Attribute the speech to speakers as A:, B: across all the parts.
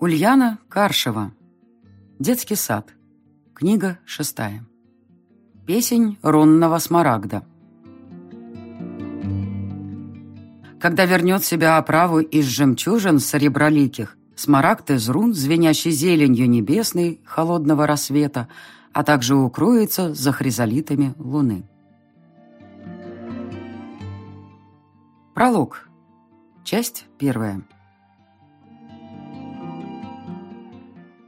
A: Ульяна Каршева. Детский сад. Книга шестая. Песень рунного смарагда. Когда вернет себя оправу из жемчужин сереброликих, смарагд из рун, звенящий зеленью небесной, холодного рассвета, а также укроется за хризолитами луны. Пролог. Часть первая.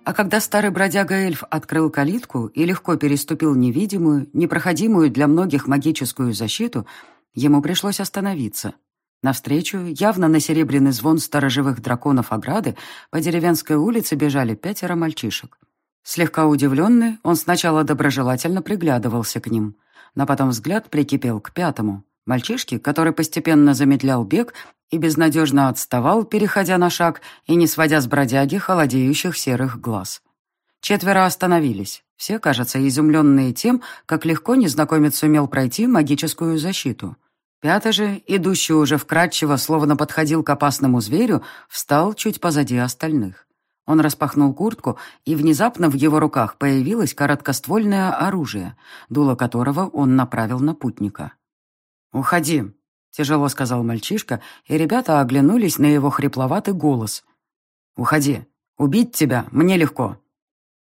A: А когда старый бродяга-эльф открыл калитку и легко переступил невидимую, непроходимую для многих магическую защиту, ему пришлось остановиться. Навстречу, явно на серебряный звон сторожевых драконов ограды, по деревенской улице бежали пятеро мальчишек. Слегка удивленный, он сначала доброжелательно приглядывался к ним, но потом взгляд прикипел к пятому, мальчишке, который постепенно замедлял бег и безнадежно отставал, переходя на шаг и не сводя с бродяги холодеющих серых глаз. Четверо остановились, все, кажется, изумленные тем, как легко незнакомец сумел пройти магическую защиту. Пятый же, идущий уже вкрадчиво, словно подходил к опасному зверю, встал чуть позади остальных. Он распахнул куртку, и внезапно в его руках появилось короткоствольное оружие, дуло которого он направил на путника. «Уходи», — тяжело сказал мальчишка, и ребята оглянулись на его хрипловатый голос. «Уходи. Убить тебя мне легко».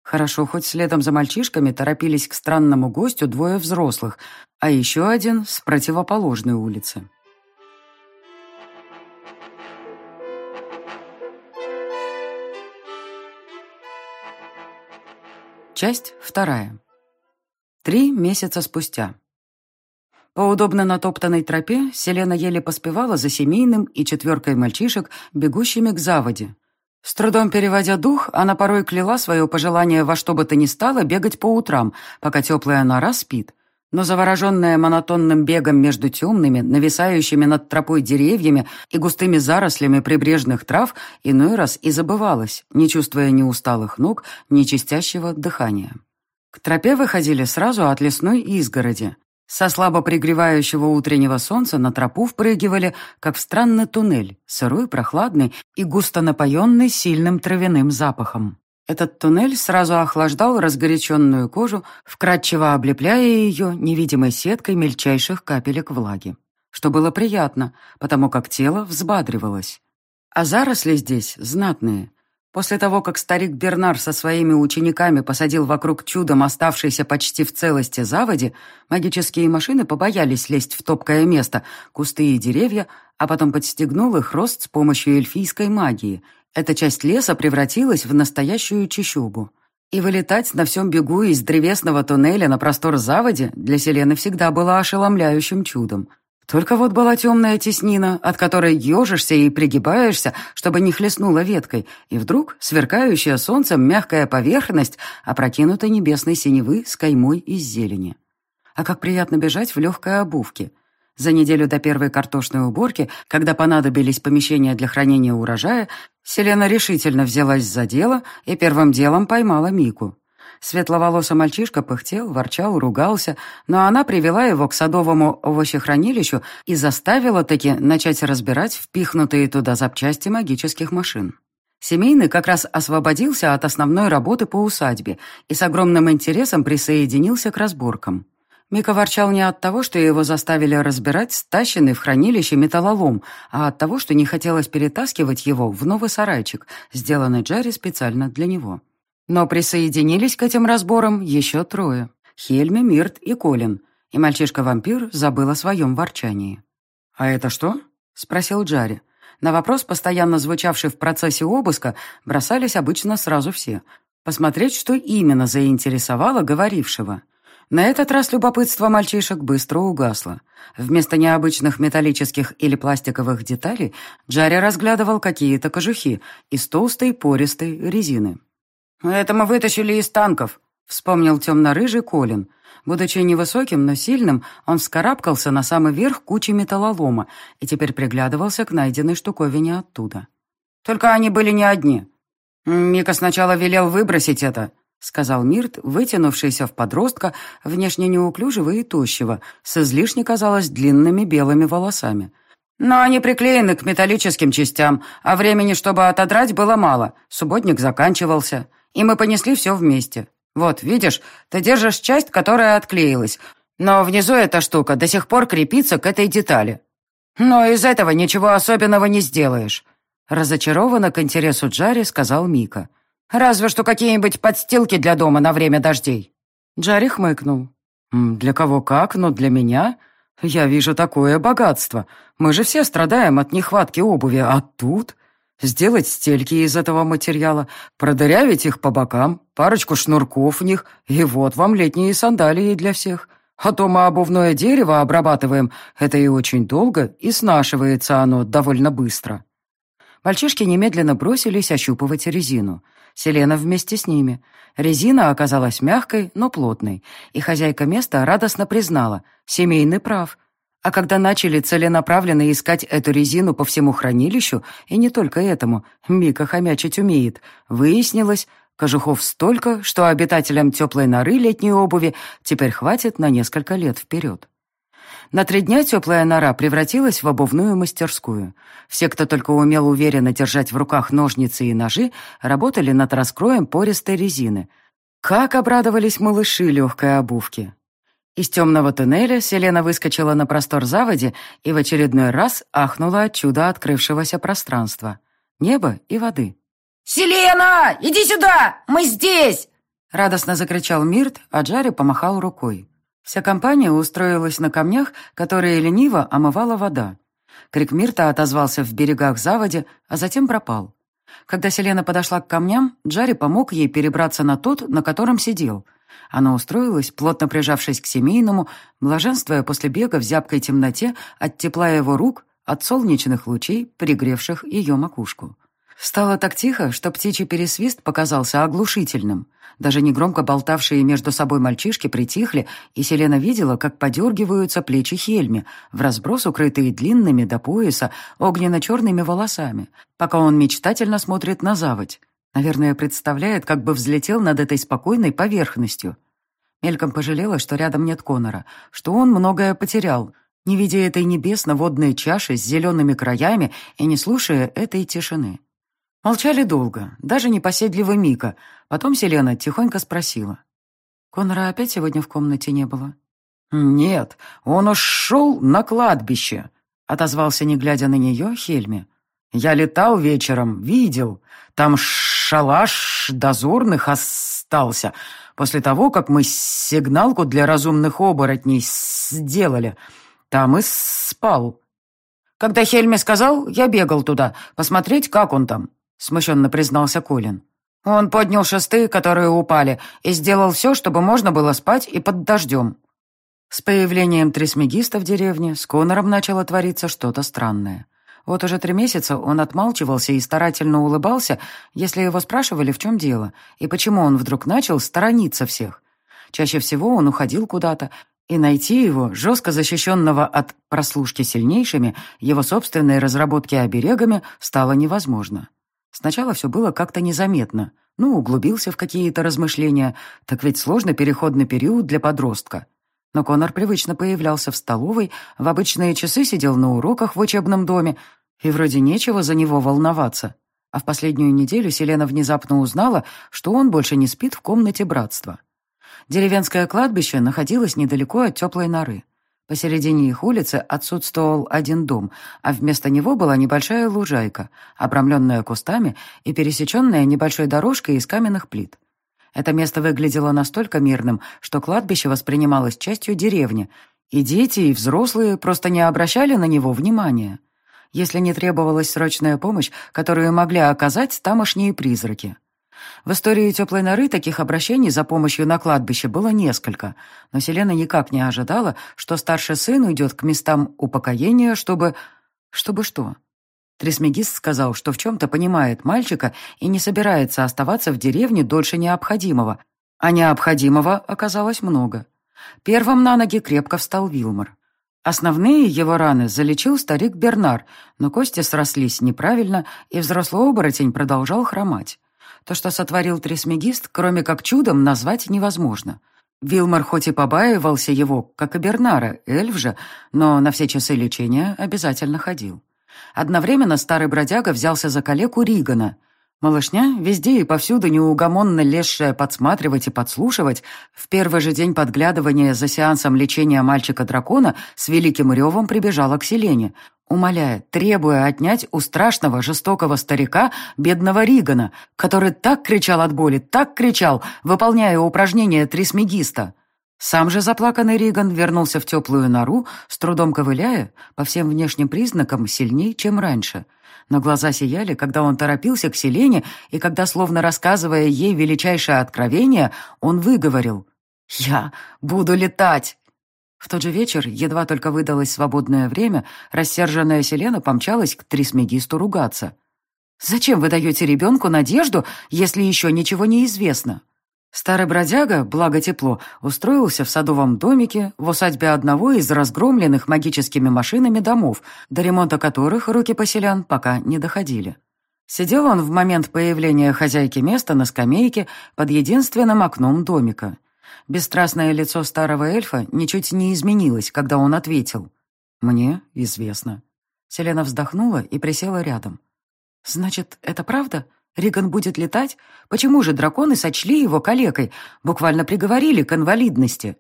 A: Хорошо, хоть следом за мальчишками торопились к странному гостю двое взрослых, а еще один с противоположной улицы. Часть вторая. Три месяца спустя. По удобно натоптанной тропе Селена еле поспевала за семейным и четверкой мальчишек, бегущими к заводе. С трудом переводя дух, она порой кляла свое пожелание во что бы то ни стало бегать по утрам, пока теплая нора спит. Но завороженная монотонным бегом между темными, нависающими над тропой деревьями и густыми зарослями прибрежных трав, иной раз и забывалась, не чувствуя ни усталых ног, ни чистящего дыхания. К тропе выходили сразу от лесной изгороди. Со слабо пригревающего утреннего солнца на тропу впрыгивали, как в странный туннель, сырой, прохладный и густо напоенный сильным травяным запахом. Этот туннель сразу охлаждал разгоряченную кожу, вкрадчиво облепляя ее невидимой сеткой мельчайших капелек влаги. Что было приятно, потому как тело взбадривалось. А заросли здесь знатные, После того, как старик Бернар со своими учениками посадил вокруг чудом оставшейся почти в целости заводи, магические машины побоялись лезть в топкое место, кусты и деревья, а потом подстегнул их рост с помощью эльфийской магии. Эта часть леса превратилась в настоящую чащобу. И вылетать на всем бегу из древесного туннеля на простор заводи для Селены всегда было ошеломляющим чудом. Только вот была темная теснина, от которой ежишься и пригибаешься, чтобы не хлестнула веткой, и вдруг сверкающая солнцем мягкая поверхность, опрокинута небесной синевы с каймой из зелени. А как приятно бежать в легкой обувке. За неделю до первой картошной уборки, когда понадобились помещения для хранения урожая, Селена решительно взялась за дело и первым делом поймала Мику. Светловолосый мальчишка пыхтел, ворчал, ругался, но она привела его к садовому овощехранилищу и заставила таки начать разбирать впихнутые туда запчасти магических машин. Семейный как раз освободился от основной работы по усадьбе и с огромным интересом присоединился к разборкам. Мика ворчал не от того, что его заставили разбирать стащенный в хранилище металлолом, а от того, что не хотелось перетаскивать его в новый сарайчик, сделанный Джарри специально для него. Но присоединились к этим разборам еще трое. Хельми, Мирт и Колин. И мальчишка-вампир забыл о своем ворчании. «А это что?» — спросил Джарри. На вопрос, постоянно звучавший в процессе обыска, бросались обычно сразу все. Посмотреть, что именно заинтересовало говорившего. На этот раз любопытство мальчишек быстро угасло. Вместо необычных металлических или пластиковых деталей Джарри разглядывал какие-то кожухи из толстой пористой резины. «Это мы вытащили из танков», — вспомнил темно-рыжий Колин. Будучи невысоким, но сильным, он вскарабкался на самый верх кучи металлолома и теперь приглядывался к найденной штуковине оттуда. «Только они были не одни. Мика сначала велел выбросить это», — сказал Мирт, вытянувшийся в подростка, внешне неуклюжего и тощего, с излишне, казалось, длинными белыми волосами. Но они приклеены к металлическим частям, а времени, чтобы отодрать, было мало. Субботник заканчивался, и мы понесли все вместе. Вот, видишь, ты держишь часть, которая отклеилась, но внизу эта штука до сих пор крепится к этой детали. Но из этого ничего особенного не сделаешь. Разочарованно к интересу Джари сказал Мика. «Разве что какие-нибудь подстилки для дома на время дождей». Джари хмыкнул. «Для кого как, но для меня? Я вижу такое богатство. Мы же все страдаем от нехватки обуви, а тут...» Сделать стельки из этого материала, продырявить их по бокам, парочку шнурков в них, и вот вам летние сандалии для всех. А то мы обувное дерево обрабатываем, это и очень долго, и снашивается оно довольно быстро. Мальчишки немедленно бросились ощупывать резину. Селена вместе с ними. Резина оказалась мягкой, но плотной, и хозяйка места радостно признала — семейный прав. А когда начали целенаправленно искать эту резину по всему хранилищу, и не только этому, Мика хомячить умеет, выяснилось, кожухов столько, что обитателям теплой норы летней обуви теперь хватит на несколько лет вперед. На три дня теплая нора превратилась в обувную мастерскую. Все, кто только умел уверенно держать в руках ножницы и ножи, работали над раскроем пористой резины. Как обрадовались малыши легкой обувки. Из темного туннеля Селена выскочила на простор заводи и в очередной раз ахнула от чуда открывшегося пространства. Неба и воды.
B: «Селена, иди сюда! Мы здесь!»
A: Радостно закричал Мирт, а Джари помахал рукой. Вся компания устроилась на камнях, которые лениво омывала вода. Крик Мирта отозвался в берегах заводи, а затем пропал. Когда Селена подошла к камням, Джари помог ей перебраться на тот, на котором сидел. Она устроилась, плотно прижавшись к семейному, блаженствуя после бега в зябкой темноте от тепла его рук, от солнечных лучей, пригревших ее макушку. Стало так тихо, что птичий пересвист показался оглушительным. Даже негромко болтавшие между собой мальчишки притихли, и Селена видела, как подергиваются плечи Хельми, в разброс укрытые длинными до пояса огненно-черными волосами, пока он мечтательно смотрит на заводь. Наверное, представляет, как бы взлетел над этой спокойной поверхностью. Мельком пожалела, что рядом нет Конора, что он многое потерял, не видя этой небесно-водной чаши с зелеными краями и не слушая этой тишины. Молчали долго, даже непоседливый Мика. Потом Селена тихонько спросила. «Конора опять сегодня в комнате не было?» «Нет, он ушел на кладбище», — отозвался, не глядя на нее, Хельми. «Я летал вечером, видел. Там шалаш дозорных остался. После того, как мы сигналку для разумных оборотней сделали, там и спал». Когда Хельми сказал, я бегал туда, посмотреть, как он там смущенно признался Колин. «Он поднял шесты, которые упали, и сделал все, чтобы можно было спать и под дождем». С появлением трисмегиста в деревне с Конором начало твориться что-то странное. Вот уже три месяца он отмалчивался и старательно улыбался, если его спрашивали, в чем дело, и почему он вдруг начал сторониться всех. Чаще всего он уходил куда-то, и найти его, жестко защищенного от прослушки сильнейшими, его собственной разработки оберегами, стало невозможно. Сначала все было как-то незаметно. Ну, углубился в какие-то размышления, так ведь сложный переходный период для подростка. Но Конор привычно появлялся в столовой, в обычные часы сидел на уроках в учебном доме, и вроде нечего за него волноваться. А в последнюю неделю Селена внезапно узнала, что он больше не спит в комнате братства. Деревенское кладбище находилось недалеко от теплой норы. Посередине их улицы отсутствовал один дом, а вместо него была небольшая лужайка, обрамленная кустами и пересеченная небольшой дорожкой из каменных плит. Это место выглядело настолько мирным, что кладбище воспринималось частью деревни, и дети, и взрослые просто не обращали на него внимания, если не требовалась срочная помощь, которую могли оказать тамошние призраки. В истории теплой норы таких обращений за помощью на кладбище было несколько, но Селена никак не ожидала, что старший сын уйдет к местам упокоения, чтобы... Чтобы что? Трисмегист сказал, что в чем-то понимает мальчика и не собирается оставаться в деревне дольше необходимого, а необходимого оказалось много. Первым на ноги крепко встал Вилмор. Основные его раны залечил старик Бернар, но кости срослись неправильно, и взрослый оборотень продолжал хромать. То, что сотворил трисмегист, кроме как чудом, назвать невозможно. Вилмар хоть и побаивался его, как и Бернара, эльф же, но на все часы лечения обязательно ходил. Одновременно старый бродяга взялся за калеку Ригана. Малышня, везде и повсюду неугомонно лезшая подсматривать и подслушивать, в первый же день подглядывания за сеансом лечения мальчика-дракона с великим ревом прибежала к Селене, умоляя, требуя отнять у страшного, жестокого старика бедного Ригана, который так кричал от боли, так кричал, выполняя упражнения трисмегиста. Сам же заплаканный Риган вернулся в теплую нору, с трудом ковыляя, по всем внешним признакам, сильней, чем раньше. Но глаза сияли, когда он торопился к Селене, и когда, словно рассказывая ей величайшее откровение, он выговорил «Я буду летать!» В тот же вечер, едва только выдалось свободное время, рассерженная Селена помчалась к Трисмегисту ругаться. «Зачем вы даете ребенку надежду, если еще ничего не известно?» Старый бродяга, благо тепло, устроился в садовом домике в усадьбе одного из разгромленных магическими машинами домов, до ремонта которых руки поселян пока не доходили. Сидел он в момент появления хозяйки места на скамейке под единственным окном домика. Бесстрастное лицо старого эльфа ничуть не изменилось, когда он ответил. «Мне известно». Селена вздохнула и присела рядом. «Значит, это правда?» Риган будет летать? Почему же драконы сочли его калекой, буквально приговорили к инвалидности?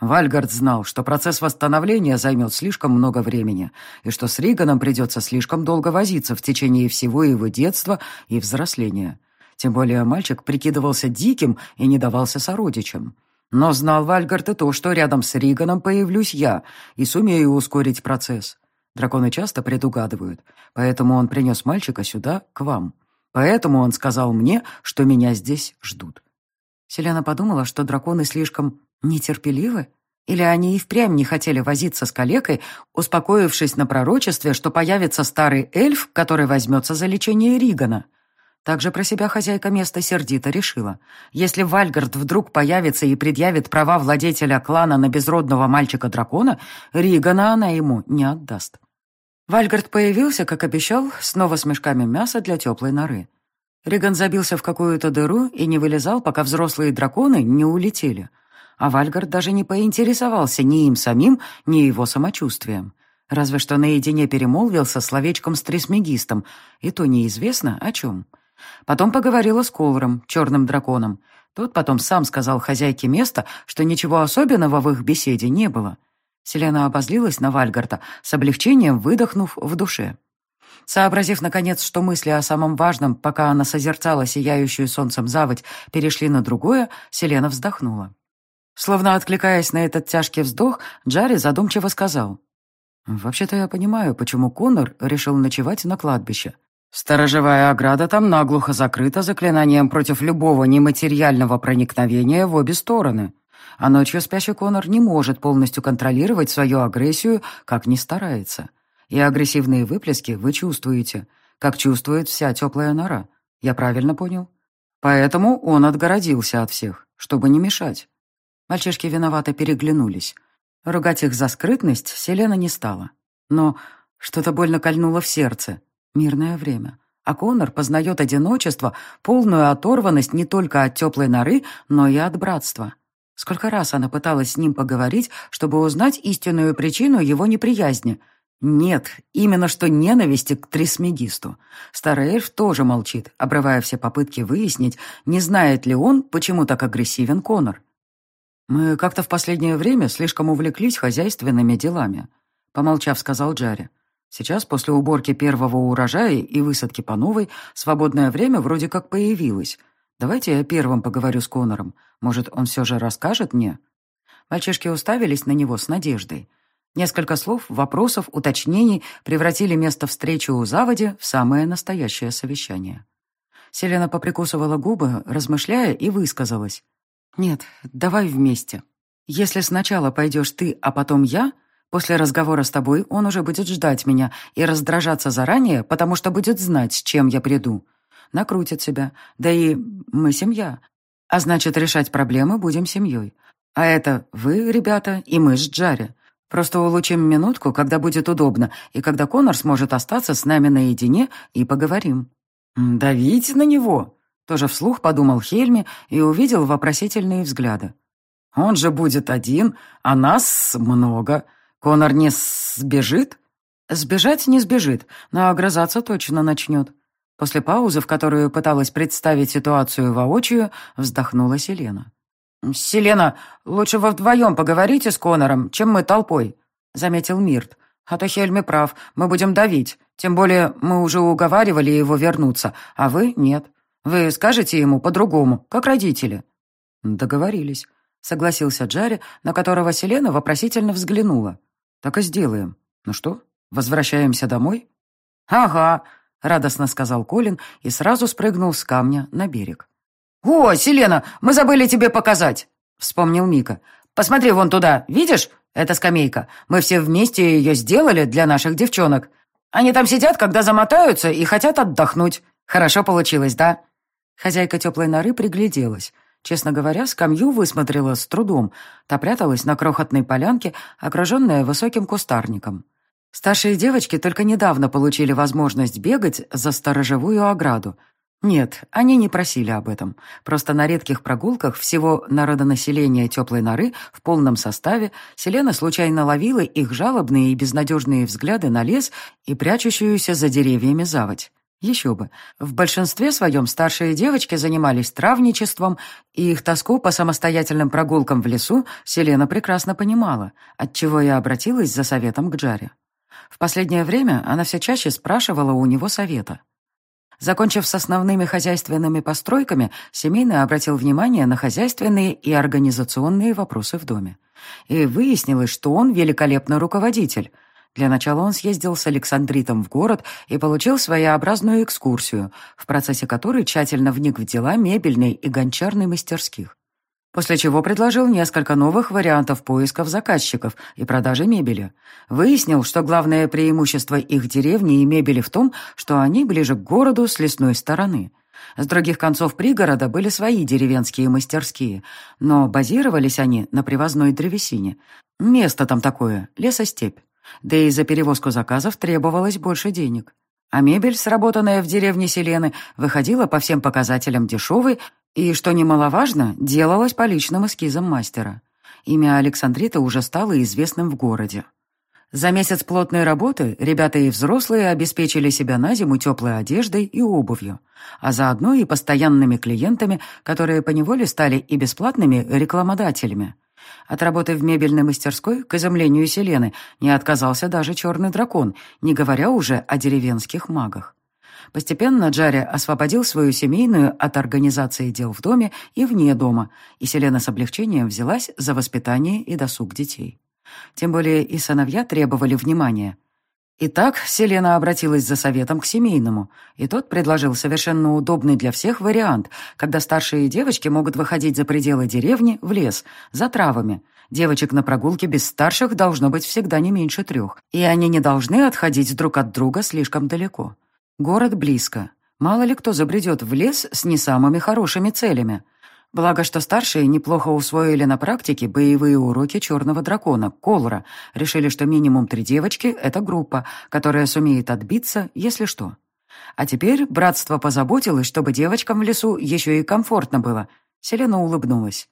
A: Вальгард знал, что процесс восстановления займет слишком много времени, и что с Риганом придется слишком долго возиться в течение всего его детства и взросления. Тем более мальчик прикидывался диким и не давался сородичам. Но знал Вальгард и то, что рядом с Риганом появлюсь я и сумею ускорить процесс. Драконы часто предугадывают, поэтому он принес мальчика сюда, к вам. Поэтому он сказал мне, что меня здесь ждут. Селена подумала, что драконы слишком нетерпеливы, или они и впрямь не хотели возиться с калекой, успокоившись на пророчестве, что появится старый эльф, который возьмется за лечение Ригана. Также про себя хозяйка места сердито решила. Если Вальгард вдруг появится и предъявит права владетеля клана на безродного мальчика-дракона, Ригана она ему не отдаст. Вальгард появился, как обещал, снова с мешками мяса для теплой норы. Риган забился в какую-то дыру и не вылезал, пока взрослые драконы не улетели. А Вальгард даже не поинтересовался ни им самим, ни его самочувствием. Разве что наедине перемолвился словечком с трисмегистом, и то неизвестно о чем. Потом поговорила с Колором, черным драконом. Тот потом сам сказал хозяйке места, что ничего особенного в их беседе не было — Селена обозлилась на Вальгарта, с облегчением выдохнув в душе. Сообразив, наконец, что мысли о самом важном, пока она созерцала сияющую солнцем заводь, перешли на другое, Селена вздохнула. Словно откликаясь на этот тяжкий вздох, Джарри задумчиво сказал. «Вообще-то я понимаю, почему Конор решил ночевать на кладбище. Сторожевая ограда там наглухо закрыта заклинанием против любого нематериального проникновения в обе стороны. А ночью спящий Конор не может полностью контролировать свою агрессию, как ни старается. И агрессивные выплески вы чувствуете, как чувствует вся теплая нора. Я правильно понял? Поэтому он отгородился от всех, чтобы не мешать. Мальчишки виновато переглянулись. Ругать их за скрытность Селена не стала. Но что-то больно кольнуло в сердце. Мирное время. А Конор познает одиночество, полную оторванность не только от теплой норы, но и от братства. Сколько раз она пыталась с ним поговорить, чтобы узнать истинную причину его неприязни. Нет, именно что ненависти к Трисмегисту. Старый эльф тоже молчит, обрывая все попытки выяснить, не знает ли он, почему так агрессивен Конор. «Мы как-то в последнее время слишком увлеклись хозяйственными делами», — помолчав, сказал Джарри. «Сейчас, после уборки первого урожая и высадки по новой, свободное время вроде как появилось». Давайте я первым поговорю с Конором. Может, он все же расскажет мне?» Мальчишки уставились на него с надеждой. Несколько слов, вопросов, уточнений превратили место встречи у заводи в самое настоящее совещание. Селена поприкусывала губы, размышляя, и высказалась. «Нет, давай вместе. Если сначала пойдешь ты, а потом я, после разговора с тобой он уже будет ждать меня и раздражаться заранее, потому что будет знать, с чем я приду накрутит себя. Да и мы семья. А значит, решать проблемы будем семьей. А это вы, ребята, и мы с Джари. Просто улучшим минутку, когда будет удобно, и когда Конор сможет остаться с нами наедине и поговорим. «Давить на него!» Тоже вслух подумал Хельми и увидел вопросительные взгляды. Он же будет один, а нас много. Конор не сбежит?» «Сбежать не сбежит, но огрызаться точно начнет». После паузы, в которую пыталась представить ситуацию воочию, вздохнула Селена. «Селена, лучше вы вдвоем поговорите с Конором, чем мы толпой», — заметил Мирт. «А то Хельми прав, мы будем давить. Тем более мы уже уговаривали его вернуться, а вы — нет. Вы скажете ему по-другому, как родители». «Договорились», — согласился Джарри, на которого Селена вопросительно взглянула. «Так и сделаем. Ну что, возвращаемся домой?» «Ага», — радостно сказал Колин и сразу спрыгнул с камня на берег. «О, Селена, мы забыли тебе показать!» — вспомнил Мика. «Посмотри вон туда, видишь? Это скамейка. Мы все вместе ее сделали для наших девчонок. Они там сидят, когда замотаются, и хотят отдохнуть. Хорошо получилось, да?» Хозяйка теплой норы пригляделась. Честно говоря, скамью высмотрела с трудом. Та пряталась на крохотной полянке, окруженная высоким кустарником. Старшие девочки только недавно получили возможность бегать за сторожевую ограду. Нет, они не просили об этом. Просто на редких прогулках всего народонаселения теплой норы в полном составе Селена случайно ловила их жалобные и безнадежные взгляды на лес и прячущуюся за деревьями заводь. Еще бы. В большинстве своем старшие девочки занимались травничеством, и их тоску по самостоятельным прогулкам в лесу Селена прекрасно понимала, отчего я обратилась за советом к Джаре. В последнее время она все чаще спрашивала у него совета. Закончив с основными хозяйственными постройками, семейный обратил внимание на хозяйственные и организационные вопросы в доме. И выяснилось, что он великолепный руководитель. Для начала он съездил с Александритом в город и получил своеобразную экскурсию, в процессе которой тщательно вник в дела мебельной и гончарной мастерских после чего предложил несколько новых вариантов поисков заказчиков и продажи мебели. Выяснил, что главное преимущество их деревни и мебели в том, что они ближе к городу с лесной стороны. С других концов пригорода были свои деревенские мастерские, но базировались они на привозной древесине. Место там такое, лесостепь. Да и за перевозку заказов требовалось больше денег. А мебель, сработанная в деревне Селены, выходила по всем показателям дешевой и, что немаловажно, делалась по личным эскизам мастера. Имя Александрита уже стало известным в городе. За месяц плотной работы ребята и взрослые обеспечили себя на зиму теплой одеждой и обувью, а заодно и постоянными клиентами, которые поневоле стали и бесплатными рекламодателями. От работы в мебельной мастерской, к изумлению Селены, не отказался даже черный дракон, не говоря уже о деревенских магах. Постепенно Джарри освободил свою семейную от организации дел в доме и вне дома, и Селена с облегчением взялась за воспитание и досуг детей. Тем более и сыновья требовали внимания. Итак, Селена обратилась за советом к семейному, и тот предложил совершенно удобный для всех вариант, когда старшие девочки могут выходить за пределы деревни в лес, за травами. Девочек на прогулке без старших должно быть всегда не меньше трех, и они не должны отходить друг от друга слишком далеко. Город близко. Мало ли кто забредет в лес с не самыми хорошими целями. Благо, что старшие неплохо усвоили на практике боевые уроки черного дракона, Колора. Решили, что минимум три девочки — это группа, которая сумеет отбиться, если что. А теперь братство позаботилось, чтобы девочкам в лесу еще и комфортно было. Селена улыбнулась.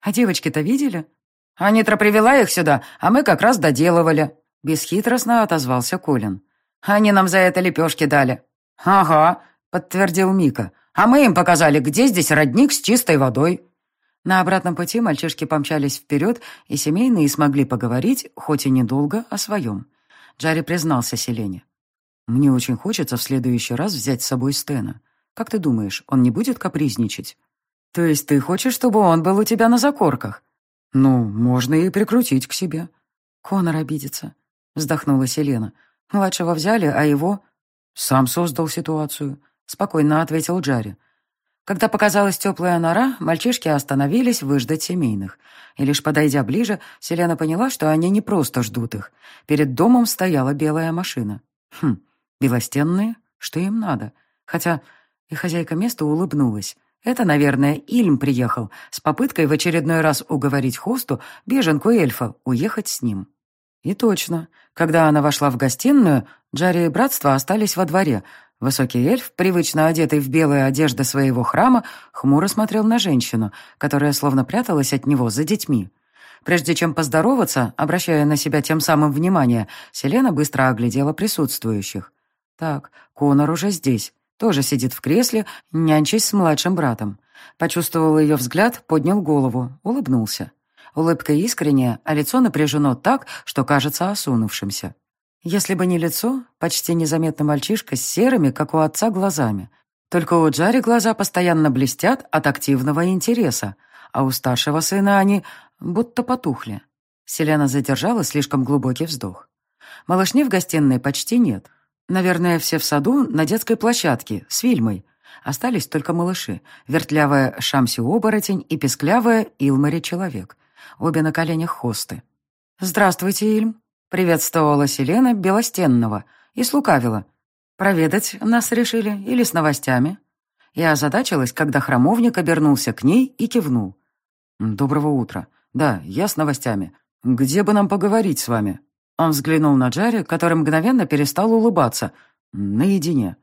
A: «А девочки-то видели?» «Анитра привела их сюда, а мы как раз доделывали», — бесхитростно отозвался Колин. «Они нам за это лепешки дали». «Ага», — подтвердил Мика. «А мы им показали, где здесь родник с чистой водой». На обратном пути мальчишки помчались вперед, и семейные смогли поговорить, хоть и недолго, о своем. Джарри признался Селене. «Мне очень хочется в следующий раз взять с собой Стена. Как ты думаешь, он не будет капризничать?» «То есть ты хочешь, чтобы он был у тебя на закорках?» «Ну, можно и прикрутить к себе». «Конор обидится», — вздохнула Селена. «Младшего взяли, а его...» «Сам создал ситуацию», — спокойно ответил Джарри. Когда показалась теплая нора, мальчишки остановились выждать семейных. И лишь подойдя ближе, Селена поняла, что они не просто ждут их. Перед домом стояла белая машина. Хм, белостенные? Что им надо? Хотя и хозяйка места улыбнулась. Это, наверное, Ильм приехал с попыткой в очередной раз уговорить Хосту, беженку эльфа, уехать с ним. И точно, когда она вошла в гостиную, Джарри и братство остались во дворе. Высокий эльф, привычно одетый в белые одежды своего храма, хмуро смотрел на женщину, которая словно пряталась от него за детьми. Прежде чем поздороваться, обращая на себя тем самым внимание, Селена быстро оглядела присутствующих. Так, Конор уже здесь, тоже сидит в кресле, нянчась с младшим братом. Почувствовал ее взгляд, поднял голову, улыбнулся. Улыбка искренняя, а лицо напряжено так, что кажется осунувшимся. Если бы не лицо, почти незаметно мальчишка с серыми, как у отца, глазами. Только у Джари глаза постоянно блестят от активного интереса, а у старшего сына они будто потухли. Селена задержала слишком глубокий вздох. Малышни в гостиной почти нет. Наверное, все в саду на детской площадке с Вильмой. Остались только малыши, вертлявая Шамси-оборотень и песклявая Илмари-человек. Обе на коленях хосты. «Здравствуйте, Ильм», — приветствовала Селена Белостенного и слукавила. «Проведать нас решили или с новостями?» Я озадачилась, когда храмовник обернулся к ней и кивнул. «Доброго утра. Да, я с новостями. Где бы нам поговорить с вами?» Он взглянул на Джарри, который мгновенно перестал улыбаться. Наедине.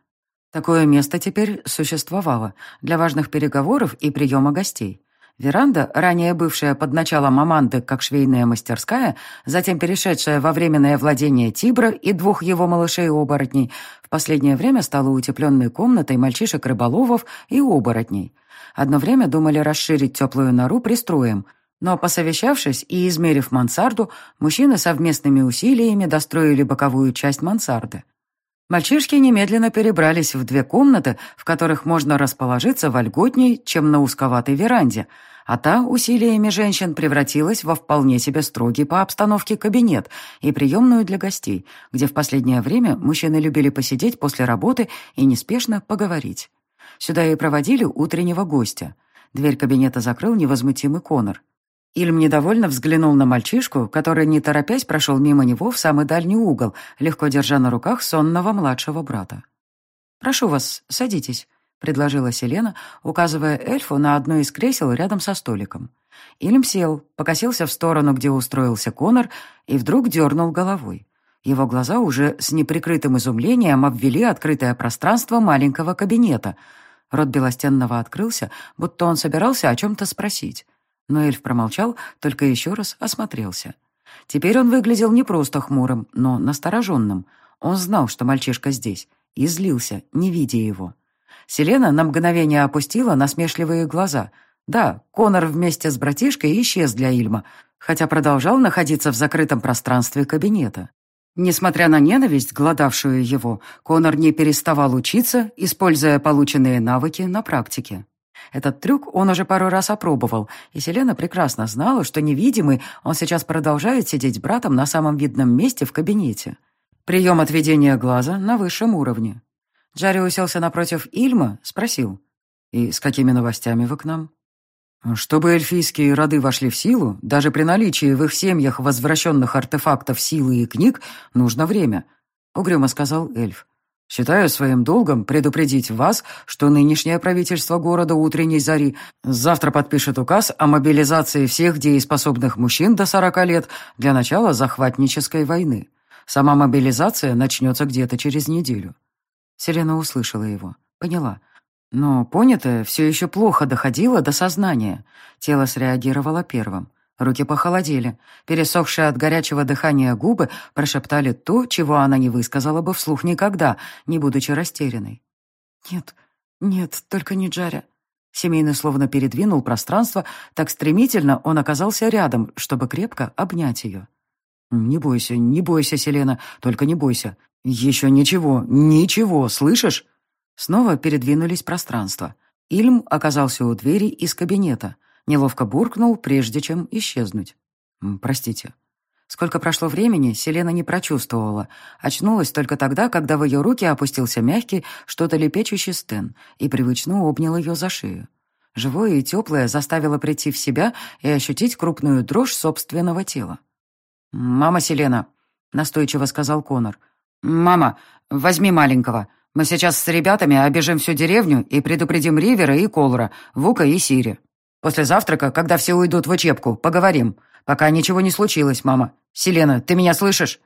A: Такое место теперь существовало для важных переговоров и приема гостей. Веранда, ранее бывшая под началом Аманды как швейная мастерская, затем перешедшая во временное владение Тибра и двух его малышей-оборотней, в последнее время стала утепленной комнатой мальчишек-рыболовов и оборотней. Одно время думали расширить теплую нору пристроем, но, посовещавшись и измерив мансарду, мужчины совместными усилиями достроили боковую часть мансарды. Мальчишки немедленно перебрались в две комнаты, в которых можно расположиться вольготней, чем на узковатой веранде, а та усилиями женщин превратилась во вполне себе строгий по обстановке кабинет и приемную для гостей, где в последнее время мужчины любили посидеть после работы и неспешно поговорить. Сюда и проводили утреннего гостя. Дверь кабинета закрыл невозмутимый Конор. Ильм недовольно взглянул на мальчишку, который, не торопясь, прошел мимо него в самый дальний угол, легко держа на руках сонного младшего брата. «Прошу вас, садитесь», — предложила Селена, указывая эльфу на одно из кресел рядом со столиком. Ильм сел, покосился в сторону, где устроился Конор, и вдруг дернул головой. Его глаза уже с неприкрытым изумлением обвели открытое пространство маленького кабинета. Рот Белостенного открылся, будто он собирался о чем-то спросить. Но эльф промолчал, только еще раз осмотрелся. Теперь он выглядел не просто хмурым, но настороженным. Он знал, что мальчишка здесь, и злился, не видя его. Селена на мгновение опустила насмешливые глаза. Да, Конор вместе с братишкой исчез для Ильма, хотя продолжал находиться в закрытом пространстве кабинета. Несмотря на ненависть, гладавшую его, Конор не переставал учиться, используя полученные навыки на практике. Этот трюк он уже пару раз опробовал, и Селена прекрасно знала, что невидимый он сейчас продолжает сидеть братом на самом видном месте в кабинете. Прием отведения глаза на высшем уровне. Джарри уселся напротив Ильма, спросил. «И с какими новостями вы к нам?» «Чтобы эльфийские роды вошли в силу, даже при наличии в их семьях возвращенных артефактов силы и книг, нужно время», — угрюмо сказал эльф. Считаю своим долгом предупредить вас, что нынешнее правительство города Утренней Зари завтра подпишет указ о мобилизации всех дееспособных мужчин до 40 лет для начала захватнической войны. Сама мобилизация начнется где-то через неделю». Селена услышала его, поняла. Но понятое все еще плохо доходило до сознания. Тело среагировало первым. Руки похолодели. Пересохшие от горячего дыхания губы прошептали то, чего она не высказала бы вслух никогда, не будучи растерянной. «Нет, нет, только не Джаря». Семейный словно передвинул пространство, так стремительно он оказался рядом, чтобы крепко обнять ее. «Не бойся, не бойся, Селена, только не бойся. Еще ничего, ничего, слышишь?» Снова передвинулись пространства. Ильм оказался у двери из кабинета. Неловко буркнул, прежде чем исчезнуть. «Простите». Сколько прошло времени, Селена не прочувствовала. Очнулась только тогда, когда в ее руки опустился мягкий, что-то лепечущий стен и привычно обнял ее за шею. Живое и теплое заставило прийти в себя и ощутить крупную дрожь собственного тела. «Мама Селена», — настойчиво сказал Конор. «Мама, возьми маленького. Мы сейчас с ребятами обежим всю деревню и предупредим Ривера и Колора, Вука и Сири. После завтрака, когда все уйдут в учебку, поговорим. Пока ничего не случилось, мама. Селена, ты меня слышишь?»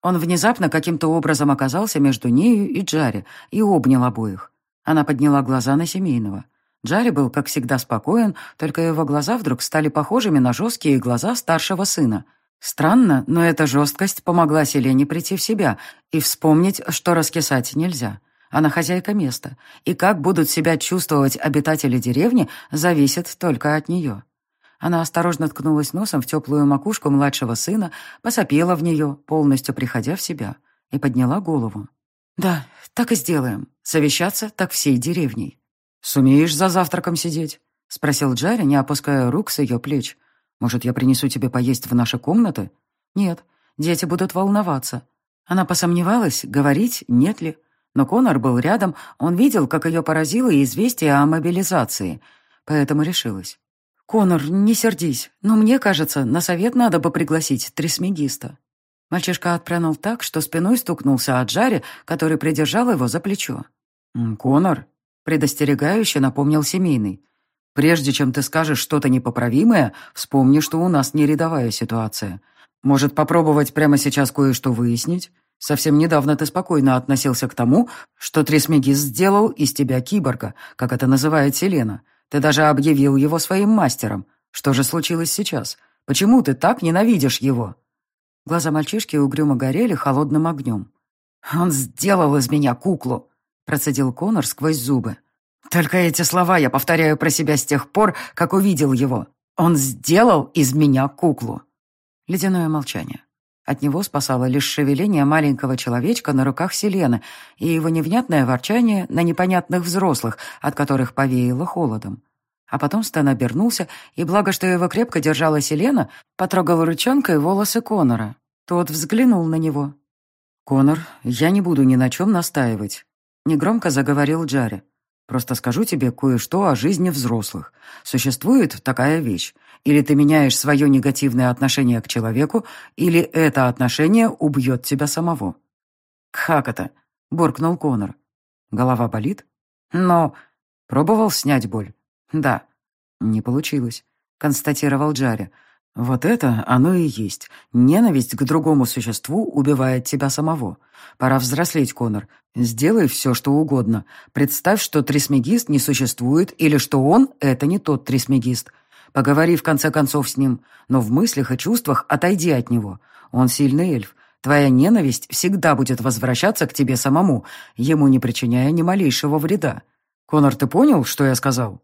A: Он внезапно каким-то образом оказался между нею и Джари и обнял обоих. Она подняла глаза на семейного. Джари был, как всегда, спокоен, только его глаза вдруг стали похожими на жесткие глаза старшего сына. Странно, но эта жесткость помогла Селене прийти в себя и вспомнить, что раскисать нельзя. Она хозяйка места, и как будут себя чувствовать обитатели деревни, зависит только от нее. Она осторожно ткнулась носом в теплую макушку младшего сына, посопела в нее, полностью приходя в себя, и подняла голову. «Да, так и сделаем. Совещаться так всей деревней». «Сумеешь за завтраком сидеть?» — спросил Джарри, не опуская рук с ее плеч. «Может, я принесу тебе поесть в наши комнаты?» «Нет, дети будут волноваться». Она посомневалась, говорить, нет ли. Но Конор был рядом, он видел, как ее поразило известие о мобилизации, поэтому решилась. «Конор, не сердись, но мне кажется, на совет надо бы пригласить трисмегиста». Мальчишка отпрянул так, что спиной стукнулся от Джаре, который придержал его за плечо. «Конор», — предостерегающе напомнил семейный, «прежде чем ты скажешь что-то непоправимое, вспомни, что у нас не рядовая ситуация. Может, попробовать прямо сейчас кое-что выяснить? Совсем недавно ты спокойно относился к тому, что Трисмегист сделал из тебя киборга, как это называет Селена. Ты даже объявил его своим мастером. Что же случилось сейчас? Почему ты так ненавидишь его?» Глаза мальчишки угрюмо горели холодным огнем. «Он сделал из меня куклу», — процедил Конор сквозь зубы. «Только эти слова я повторяю про себя с тех пор, как увидел его. Он сделал из меня куклу». Ледяное молчание. От него спасало лишь шевеление маленького человечка на руках Селены и его невнятное ворчание на непонятных взрослых, от которых повеяло холодом. А потом Стэн обернулся, и благо, что его крепко держала Селена, потрогал ручонкой волосы Конора. Тот взглянул на него. «Конор, я не буду ни на чем настаивать», — негромко заговорил Джарри. Просто скажу тебе кое-что о жизни взрослых. Существует такая вещь. Или ты меняешь свое негативное отношение к человеку, или это отношение убьет тебя самого». «Как это?» — буркнул Конор. «Голова болит?» «Но...» «Пробовал снять боль?» «Да». «Не получилось», — констатировал Джарри. Вот это оно и есть. Ненависть к другому существу убивает тебя самого. Пора взрослеть, Конор. Сделай все, что угодно. Представь, что трисмегист не существует или что он — это не тот трисмегист. Поговори в конце концов с ним, но в мыслях и чувствах отойди от него. Он сильный эльф. Твоя ненависть всегда будет возвращаться к тебе самому, ему не причиняя ни малейшего вреда. Конор, ты понял, что я сказал?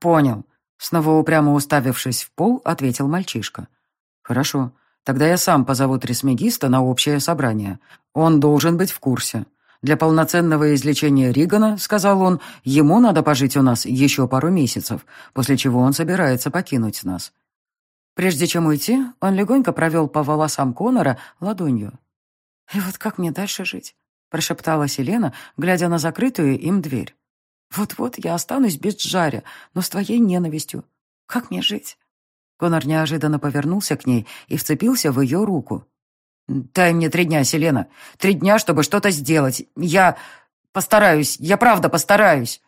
A: Понял. Снова упрямо уставившись в пол, ответил мальчишка. «Хорошо. Тогда я сам позову трисмегиста на общее собрание. Он должен быть в курсе. Для полноценного излечения Ригана, сказал он, ему надо пожить у нас еще пару месяцев, после чего он собирается покинуть нас». Прежде чем уйти, он легонько провел по волосам Конора ладонью. «И вот как мне дальше жить?» — прошептала Селена, глядя на закрытую им дверь. Вот-вот я останусь без Джаря, но с твоей ненавистью. Как мне жить?» Конор неожиданно повернулся к ней и вцепился в ее руку. «Дай мне три дня, Селена. Три дня, чтобы что-то сделать. Я постараюсь, я правда постараюсь».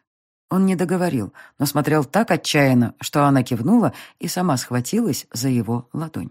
A: Он не договорил, но смотрел так отчаянно, что она кивнула и сама схватилась за его ладонь.